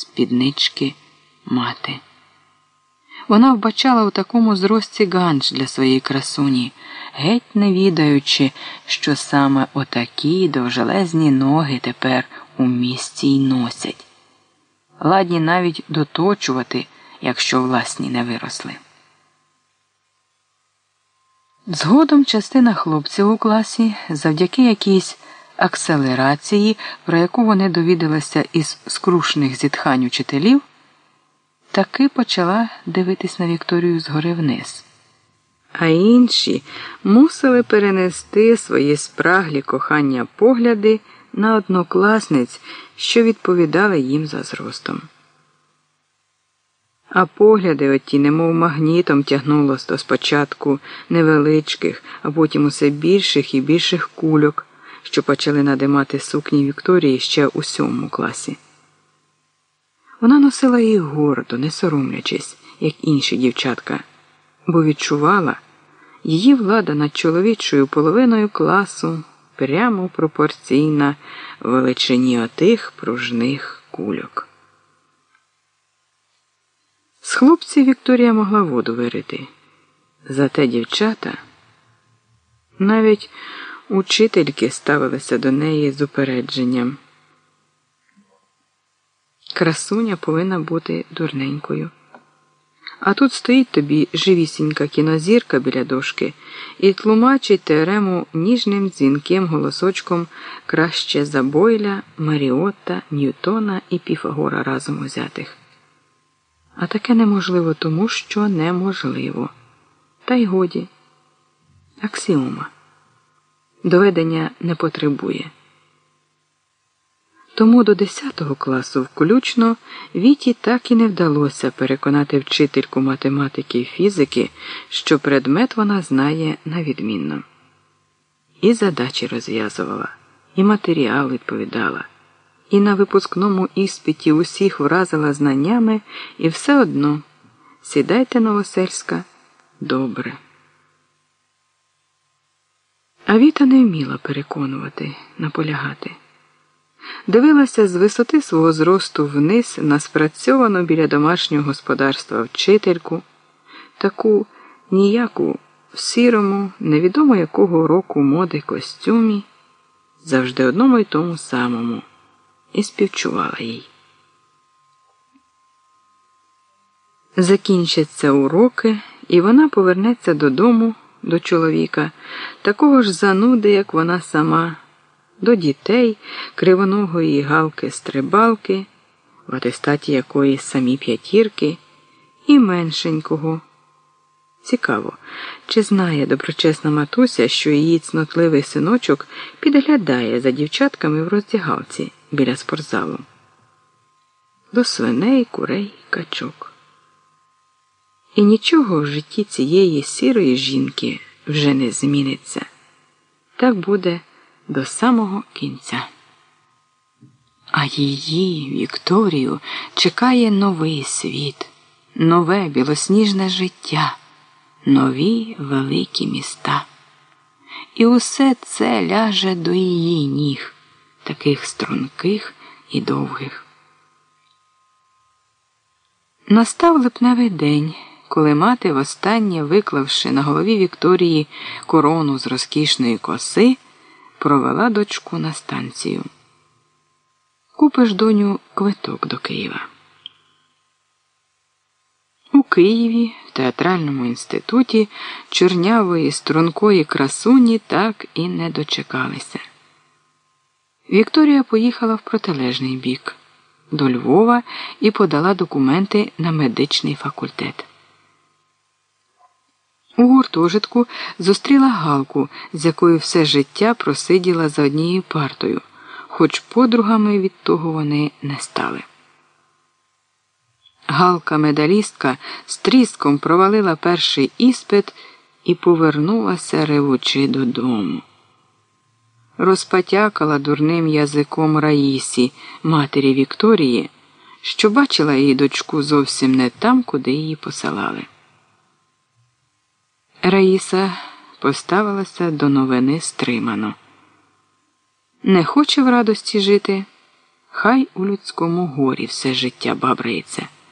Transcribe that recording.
спіднички мати. Вона вбачала у такому зрості ганч для своєї красуні, геть не відаючи, що саме отакі довжелезні ноги тепер у місті й носять, ладні навіть доточувати, якщо власні не виросли. Згодом частина хлопців у класі, завдяки якійсь акселерації, про яку вони довідалися із скрушних зітхань учителів, таки почала дивитись на Вікторію згори вниз. А інші мусили перенести свої спраглі кохання погляди на однокласниць, що відповідали їм за зростом. А погляди оті, немов магнітом тягнуло спочатку невеличких, а потім усе більших і більших кульок, що почали надимати сукні Вікторії ще у сьомому класі. Вона носила їх гордо, не соромлячись, як інші дівчатка, бо відчувала її влада над чоловічою половиною класу прямо пропорційна величині отих пружних кульок. З хлопців Вікторія могла воду вирити. Зате дівчата навіть учительки ставилися до неї з упередженням. Красуня повинна бути дурненькою. А тут стоїть тобі живісінька кінозірка біля дошки і тлумачить теорему ніжним дзвінким голосочком краще за Бойля, Маріотта, Ньютона і Піфагора разом узятих. А таке неможливо тому, що неможливо. Та й годі. Аксіома. Доведення не потребує. Тому до 10 класу включно Віті так і не вдалося переконати вчительку математики і фізики, що предмет вона знає на відмінно. І задачі розв'язувала, і матеріал відповідала, і на випускному іспиті усіх вразила знаннями, і все одно сідайте Новосельська добре. А Віта не вміла переконувати, наполягати. Дивилася з висоти свого зросту вниз на спрацьовану біля домашнього господарства вчительку, таку ніяку в сірому, невідомо якого року моди костюмі, завжди одному й тому самому, і співчувала їй. Закінчаться уроки, і вона повернеться додому до чоловіка, такого ж зануди, як вона сама до дітей, кривоногої галки стрибалки, в атестаті якої самі п'ятірки, і меншенького. Цікаво, чи знає доброчесна матуся, що її цнотливий синочок підглядає за дівчатками в роздягалці біля спортзалу. До свиней, курей, качок. І нічого в житті цієї сірої жінки вже не зміниться. Так буде до самого кінця. А її, Вікторію, чекає новий світ, нове білосніжне життя, нові великі міста. І усе це ляже до її ніг, таких струнких і довгих. Настав липневий день, коли мати, востаннє виклавши на голові Вікторії корону з розкішної коси провела дочку на станцію. Купиш доню квиток до Києва. У Києві, в театральному інституті, чорнявої стрункої красуні так і не дочекалися. Вікторія поїхала в протилежний бік до Львова і подала документи на медичний факультет. У гуртожитку зустріла Галку, з якою все життя просиділа за однією партою, хоч подругами від того вони не стали. Галка медалістка з тріском провалила перший іспит і повернулася ревучи додому. Розпатякала дурним язиком Раїсі, матері Вікторії, що бачила її дочку зовсім не там, куди її посилали. Раїса поставилася до новини стримано. Не хоче в радості жити, Хай у людському горі все життя бабрається.